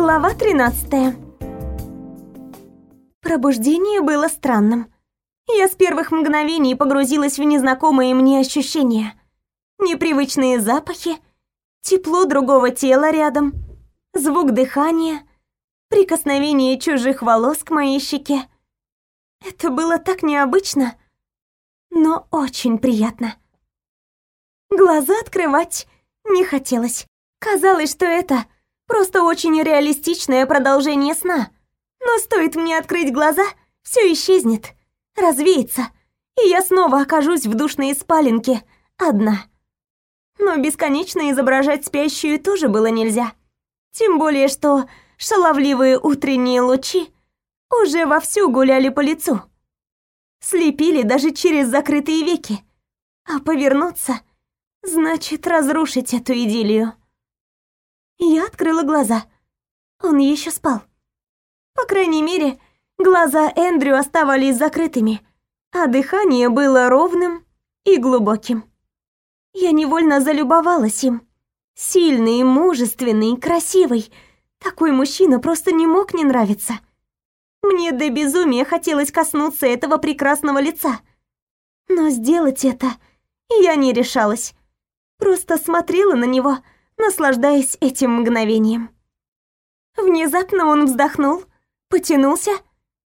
Глава 13. Пробуждение было странным. Я с первых мгновений погрузилась в незнакомые мне ощущения. Непривычные запахи, тепло другого тела рядом, звук дыхания, прикосновение чужих волос к моей щеке. Это было так необычно, но очень приятно. Глаза открывать не хотелось. Казалось, что это просто очень реалистичное продолжение сна. Но стоит мне открыть глаза, все исчезнет, развеется, и я снова окажусь в душной спаленке, одна. Но бесконечно изображать спящую тоже было нельзя. Тем более, что шаловливые утренние лучи уже вовсю гуляли по лицу. Слепили даже через закрытые веки. А повернуться значит разрушить эту идиллию. Я открыла глаза. Он еще спал. По крайней мере, глаза Эндрю оставались закрытыми, а дыхание было ровным и глубоким. Я невольно залюбовалась им. Сильный, мужественный, красивый. Такой мужчина просто не мог не нравиться. Мне до безумия хотелось коснуться этого прекрасного лица. Но сделать это я не решалась. Просто смотрела на него, наслаждаясь этим мгновением. Внезапно он вздохнул, потянулся,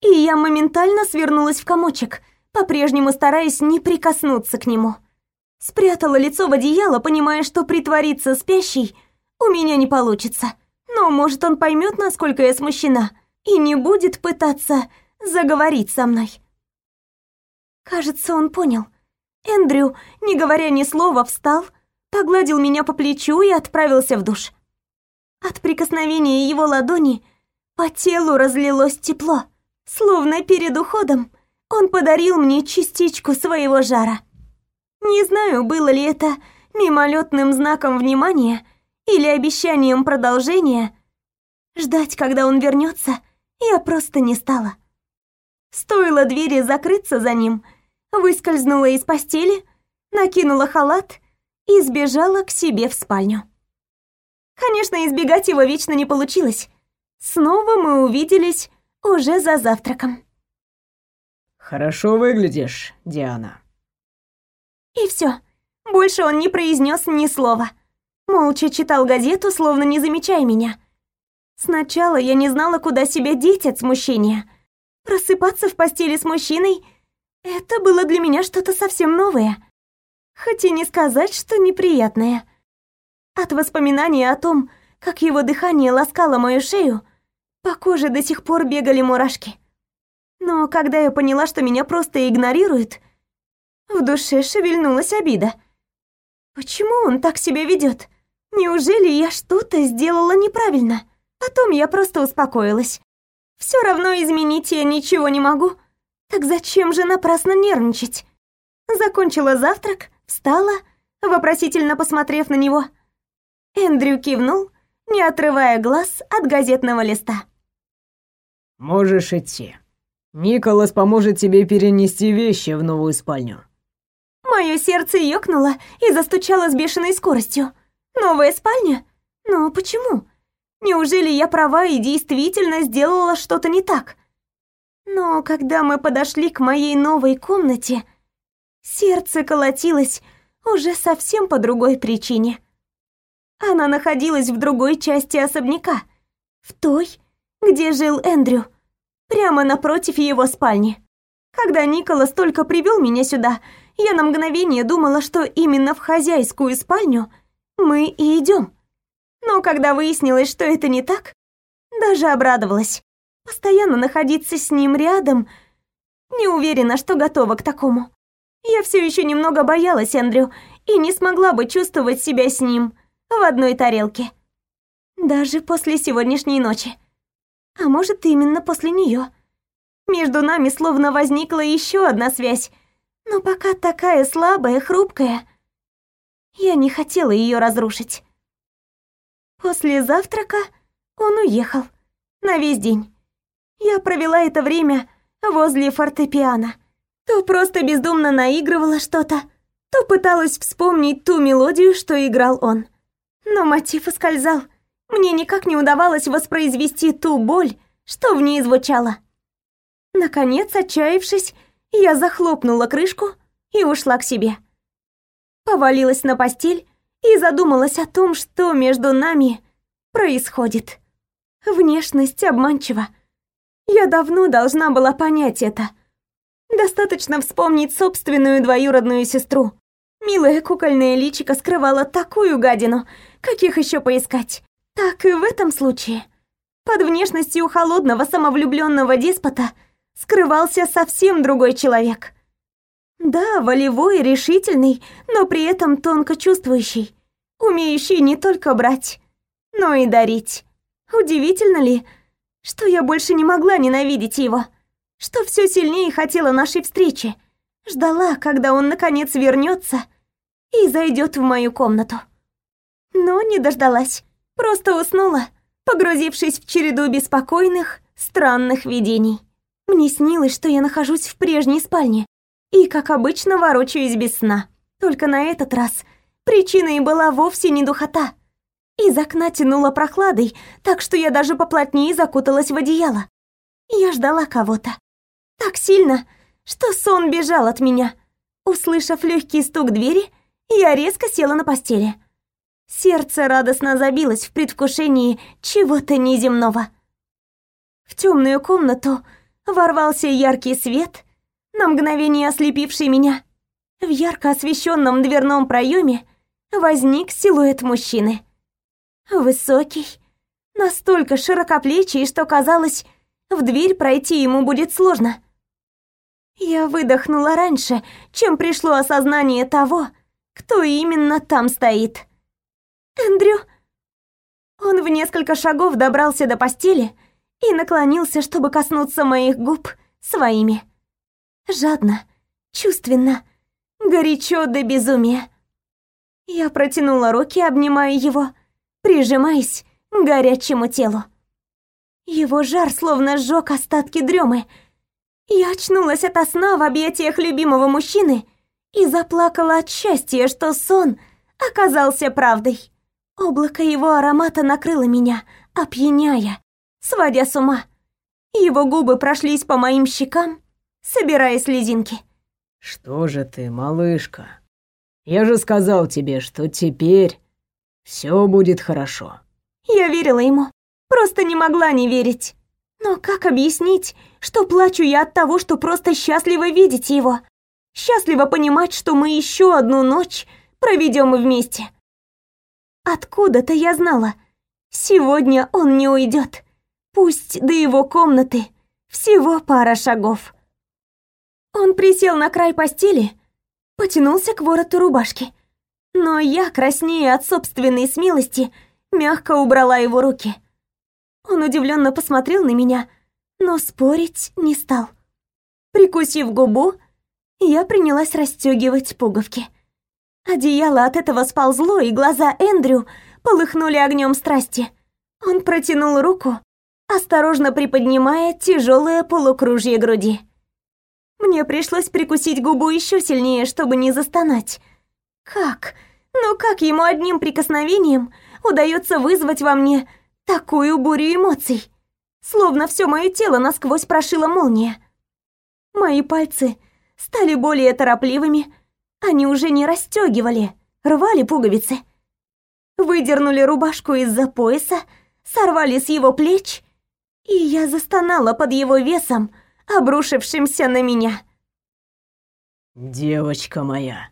и я моментально свернулась в комочек, по-прежнему стараясь не прикоснуться к нему. Спрятала лицо в одеяло, понимая, что притвориться спящей у меня не получится. Но, может, он поймет, насколько я смущена, и не будет пытаться заговорить со мной. Кажется, он понял. Эндрю, не говоря ни слова, встал, погладил меня по плечу и отправился в душ. От прикосновения его ладони по телу разлилось тепло, словно перед уходом он подарил мне частичку своего жара. Не знаю, было ли это мимолетным знаком внимания или обещанием продолжения. Ждать, когда он вернется, я просто не стала. Стоило двери закрыться за ним, выскользнула из постели, накинула халат и сбежала к себе в спальню. Конечно, избегать его вечно не получилось. Снова мы увиделись уже за завтраком. «Хорошо выглядишь, Диана», и все. Больше он не произнес ни слова. Молча читал газету, словно не замечая меня. Сначала я не знала, куда себя деть от смущения. Просыпаться в постели с мужчиной — это было для меня что-то совсем новое. Хоть и не сказать, что неприятное. От воспоминания о том, как его дыхание ласкало мою шею, по коже до сих пор бегали мурашки. Но когда я поняла, что меня просто игнорируют, в душе шевельнулась обида. Почему он так себя ведет? Неужели я что-то сделала неправильно? Потом я просто успокоилась. Все равно изменить я ничего не могу. Так зачем же напрасно нервничать? Закончила завтрак, встала, вопросительно посмотрев на него. Эндрю кивнул, не отрывая глаз от газетного листа. «Можешь идти. Николас поможет тебе перенести вещи в новую спальню. Мое сердце ёкнуло и застучало с бешеной скоростью. Новая спальня? Но почему? Неужели я права и действительно сделала что-то не так? Но когда мы подошли к моей новой комнате, сердце колотилось уже совсем по другой причине. Она находилась в другой части особняка, в той, где жил Эндрю, прямо напротив его спальни. Когда Николас только привел меня сюда, я на мгновение думала, что именно в хозяйскую спальню мы и идем. Но когда выяснилось, что это не так, даже обрадовалась. Постоянно находиться с ним рядом, не уверена, что готова к такому. Я все еще немного боялась Эндрю и не смогла бы чувствовать себя с ним в одной тарелке. Даже после сегодняшней ночи. А может, именно после нее. Между нами словно возникла еще одна связь, но пока такая слабая, хрупкая. Я не хотела ее разрушить. После завтрака он уехал. На весь день. Я провела это время возле фортепиано. То просто бездумно наигрывала что-то, то пыталась вспомнить ту мелодию, что играл он. Но мотив ускользал. Мне никак не удавалось воспроизвести ту боль, что в ней звучало. Наконец, отчаявшись, я захлопнула крышку и ушла к себе. Повалилась на постель и задумалась о том, что между нами происходит. Внешность обманчива. Я давно должна была понять это. Достаточно вспомнить собственную двоюродную сестру. Милая кукольная личико скрывала такую гадину, каких еще поискать. Так и в этом случае. Под внешностью холодного самовлюбленного деспота скрывался совсем другой человек. Да, волевой, решительный, но при этом тонко чувствующий, умеющий не только брать, но и дарить. Удивительно ли, что я больше не могла ненавидеть его, что все сильнее хотела нашей встречи, ждала, когда он наконец вернется и зайдет в мою комнату. Но не дождалась, просто уснула, погрузившись в череду беспокойных, странных видений. Мне снилось, что я нахожусь в прежней спальне и, как обычно, ворочаюсь без сна. Только на этот раз причиной была вовсе не духота. Из окна тянуло прохладой, так что я даже поплотнее закуталась в одеяло. Я ждала кого-то. Так сильно, что сон бежал от меня. Услышав легкий стук двери, я резко села на постели. Сердце радостно забилось в предвкушении чего-то неземного. В темную комнату ворвался яркий свет, на мгновение ослепивший меня. В ярко освещенном дверном проеме возник силуэт мужчины. Высокий, настолько широкоплечий, что казалось, в дверь пройти ему будет сложно. Я выдохнула раньше, чем пришло осознание того, кто именно там стоит. «Эндрю...» Он в несколько шагов добрался до постели и наклонился, чтобы коснуться моих губ своими. Жадно, чувственно, горячо до безумия. Я протянула руки, обнимая его, прижимаясь к горячему телу. Его жар словно сжег остатки дремы. Я очнулась ото сна в объятиях любимого мужчины и заплакала от счастья, что сон оказался правдой. Облако его аромата накрыло меня, опьяняя, сводя с ума. Его губы прошлись по моим щекам, собирая слезинки. «Что же ты, малышка? Я же сказал тебе, что теперь все будет хорошо». Я верила ему, просто не могла не верить. Но как объяснить, что плачу я от того, что просто счастлива видеть его? Счастлива понимать, что мы еще одну ночь проведем вместе. Откуда-то я знала, сегодня он не уйдет. Пусть до его комнаты всего пара шагов. Он присел на край постели, потянулся к вороту рубашки. Но я, краснея от собственной смелости, мягко убрала его руки. Он удивленно посмотрел на меня, но спорить не стал. Прикусив губу, я принялась расстегивать пуговки. Одеяло от этого сползло, и глаза Эндрю полыхнули огнем страсти. Он протянул руку, осторожно приподнимая тяжелое полукружье груди. Мне пришлось прикусить губу еще сильнее, чтобы не застонать. Как? Ну как ему одним прикосновением удается вызвать во мне такую бурю эмоций? Словно все мое тело насквозь прошила молния. Мои пальцы стали более торопливыми, они уже не расстегивали, рвали пуговицы. Выдернули рубашку из-за пояса, сорвали с его плеч, и я застонала под его весом, обрушившимся на меня. «Девочка моя».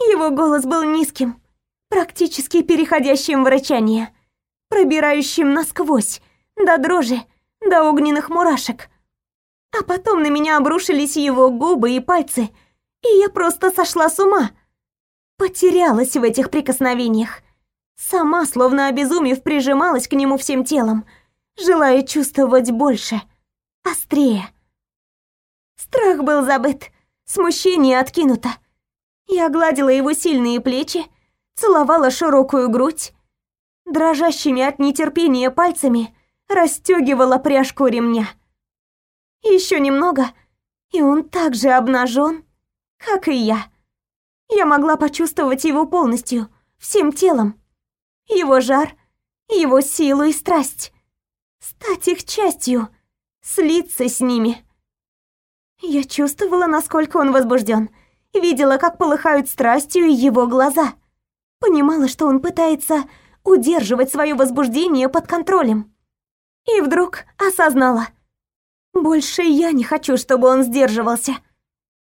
Его голос был низким, практически переходящим в рычание, пробирающим насквозь, до дрожи, до огненных мурашек. А потом на меня обрушились его губы и пальцы, и я просто сошла с ума. Потерялась в этих прикосновениях. Сама, словно обезумев, прижималась к нему всем телом, желая чувствовать больше, острее. Страх был забыт, смущение откинуто. Я гладила его сильные плечи, целовала широкую грудь, дрожащими от нетерпения пальцами расстегивала пряжку ремня. Еще немного, и он так же обнажен, как и я. Я могла почувствовать его полностью, всем телом. Его жар, его силу и страсть. Стать их частью, слиться с ними. Я чувствовала, насколько он возбужден, видела, как полыхают страстью его глаза. Понимала, что он пытается удерживать свое возбуждение под контролем. И вдруг осознала. Больше я не хочу, чтобы он сдерживался.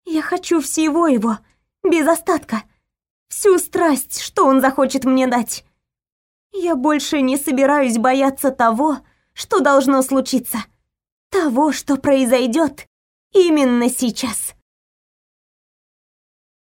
Я хочу всего его, без остатка. Всю страсть, что он захочет мне дать. Я больше не собираюсь бояться того, что должно случиться. Того, что произойдет именно сейчас.